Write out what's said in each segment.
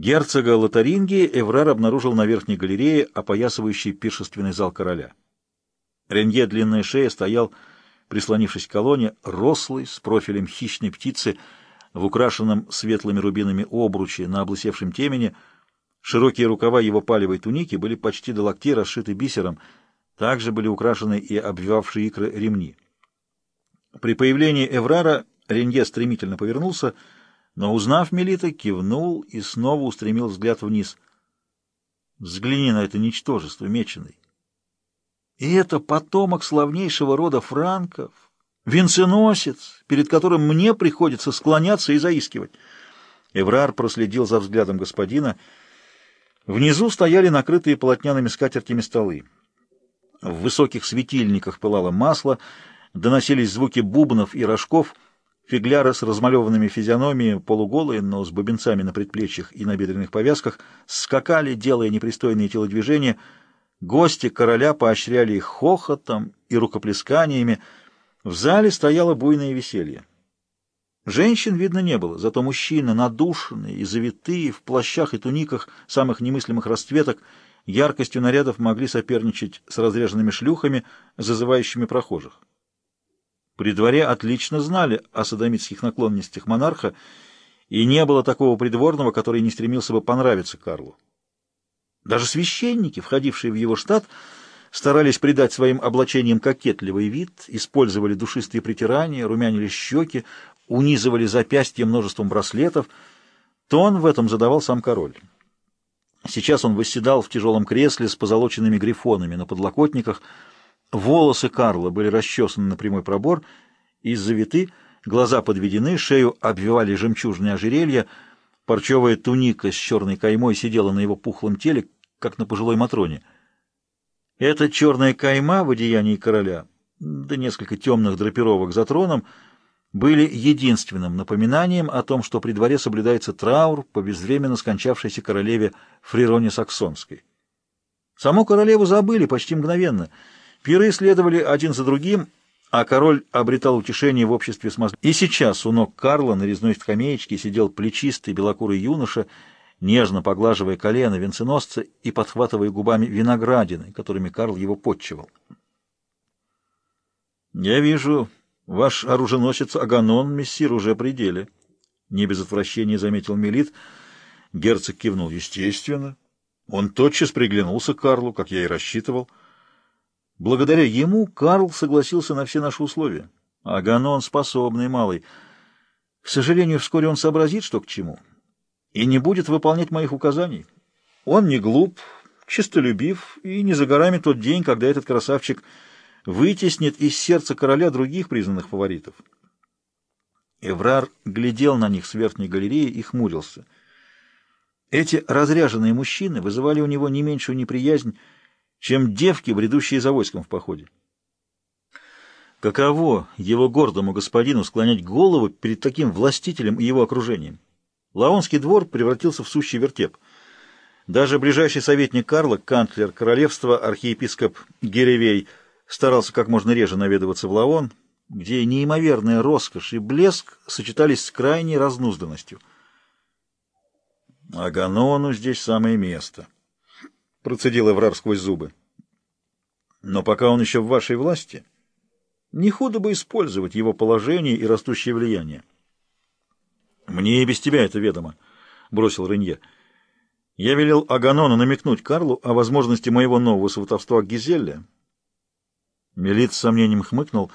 Герцога Лотарингии Эврар обнаружил на верхней галерее, опоясывающей пиршественный зал короля. Ренье длинная шея стоял, прислонившись к колонне, рослый, с профилем хищной птицы, в украшенном светлыми рубинами обруче на облысевшем темени. Широкие рукава его палевой туники были почти до локтей расшиты бисером, также были украшены и обвивавшие икры ремни. При появлении Эврара Ренье стремительно повернулся, но, узнав Мелита, кивнул и снова устремил взгляд вниз. Взгляни на это ничтожество, меченый. И это потомок славнейшего рода франков, венценосец, перед которым мне приходится склоняться и заискивать. Эврар проследил за взглядом господина. Внизу стояли накрытые полотняными скатертями столы. В высоких светильниках пылало масло, доносились звуки бубнов и рожков — Фигляры с размалеванными физиономиями, полуголые, но с бубенцами на предплечьях и на бедренных повязках, скакали, делая непристойные телодвижения. Гости короля поощряли их хохотом и рукоплесканиями. В зале стояло буйное веселье. Женщин видно не было, зато мужчины, надушенные и завитые, в плащах и туниках самых немыслимых расцветок, яркостью нарядов могли соперничать с разреженными шлюхами, зазывающими прохожих. При дворе отлично знали о садомитских наклонностях монарха, и не было такого придворного, который не стремился бы понравиться Карлу. Даже священники, входившие в его штат, старались придать своим облачениям кокетливый вид, использовали душистые притирания, румянили щеки, унизывали запястья множеством браслетов. Тон в этом задавал сам король. Сейчас он восседал в тяжелом кресле с позолоченными грифонами на подлокотниках, Волосы Карла были расчесаны на прямой пробор и завиты, глаза подведены, шею обвивали жемчужные ожерелья, парчевая туника с черной каймой сидела на его пухлом теле, как на пожилой Матроне. Эта черная кайма в одеянии короля, да несколько темных драпировок за троном, были единственным напоминанием о том, что при дворе соблюдается траур по безвременно скончавшейся королеве Фрироне Саксонской. Саму королеву забыли почти мгновенно — Пиры следовали один за другим, а король обретал утешение в обществе смазли. И сейчас у ног Карла на резной скамеечке сидел плечистый белокурый юноша, нежно поглаживая колено венценосца и подхватывая губами виноградины, которыми Карл его подчевал. «Я вижу, ваш оруженосец Аганон, мессир, уже при деле», — не без отвращения заметил Мелит. Герцог кивнул. «Естественно. Он тотчас приглянулся к Карлу, как я и рассчитывал». Благодаря ему Карл согласился на все наши условия. А Ганон способный малый. К сожалению, вскоре он сообразит, что к чему, и не будет выполнять моих указаний. Он не глуп, чистолюбив, и не за горами тот день, когда этот красавчик вытеснит из сердца короля других признанных фаворитов. Эврар глядел на них с верхней галереи и хмурился. Эти разряженные мужчины вызывали у него не меньшую неприязнь, чем девки, бредущие за войском в походе. Каково его гордому господину склонять голову перед таким властителем и его окружением? Лаонский двор превратился в сущий вертеп. Даже ближайший советник Карла, канцлер королевства, архиепископ Геревей, старался как можно реже наведываться в Лаон, где неимоверная роскошь и блеск сочетались с крайней разнузданностью. Аганону здесь самое место. — процедил Эврар сквозь зубы. «Но пока он еще в вашей власти, не худо бы использовать его положение и растущее влияние». «Мне и без тебя это ведомо», — бросил Ренье. «Я велел Аганону намекнуть Карлу о возможности моего нового сватовства к Гизелле». Мелит с сомнением хмыкнул.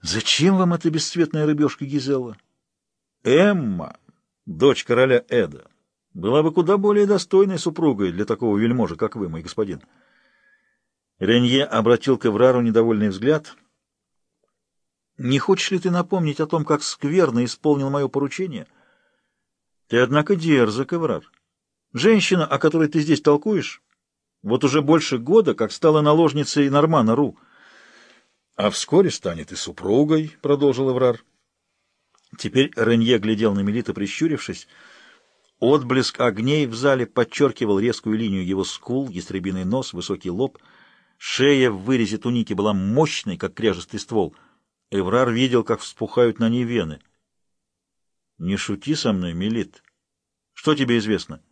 «Зачем вам эта бесцветная рыбешка Гизелла?» «Эмма, дочь короля Эда» была бы куда более достойной супругой для такого вельможа, как вы, мой господин. Ренье обратил к Эврару недовольный взгляд. «Не хочешь ли ты напомнить о том, как скверно исполнил мое поручение?» «Ты, однако, дерзок, Эврар. Женщина, о которой ты здесь толкуешь, вот уже больше года, как стала наложницей Нормана Ру. А вскоре станет и супругой», — продолжил Эврар. Теперь Ренье глядел на Мелита, прищурившись, — Отблеск огней в зале подчеркивал резкую линию его скул, ястребиный нос, высокий лоб. Шея в вырезе туники была мощной, как кряжестый ствол. Эврар видел, как вспухают на ней вены. — Не шути со мной, Мелит. Что тебе известно?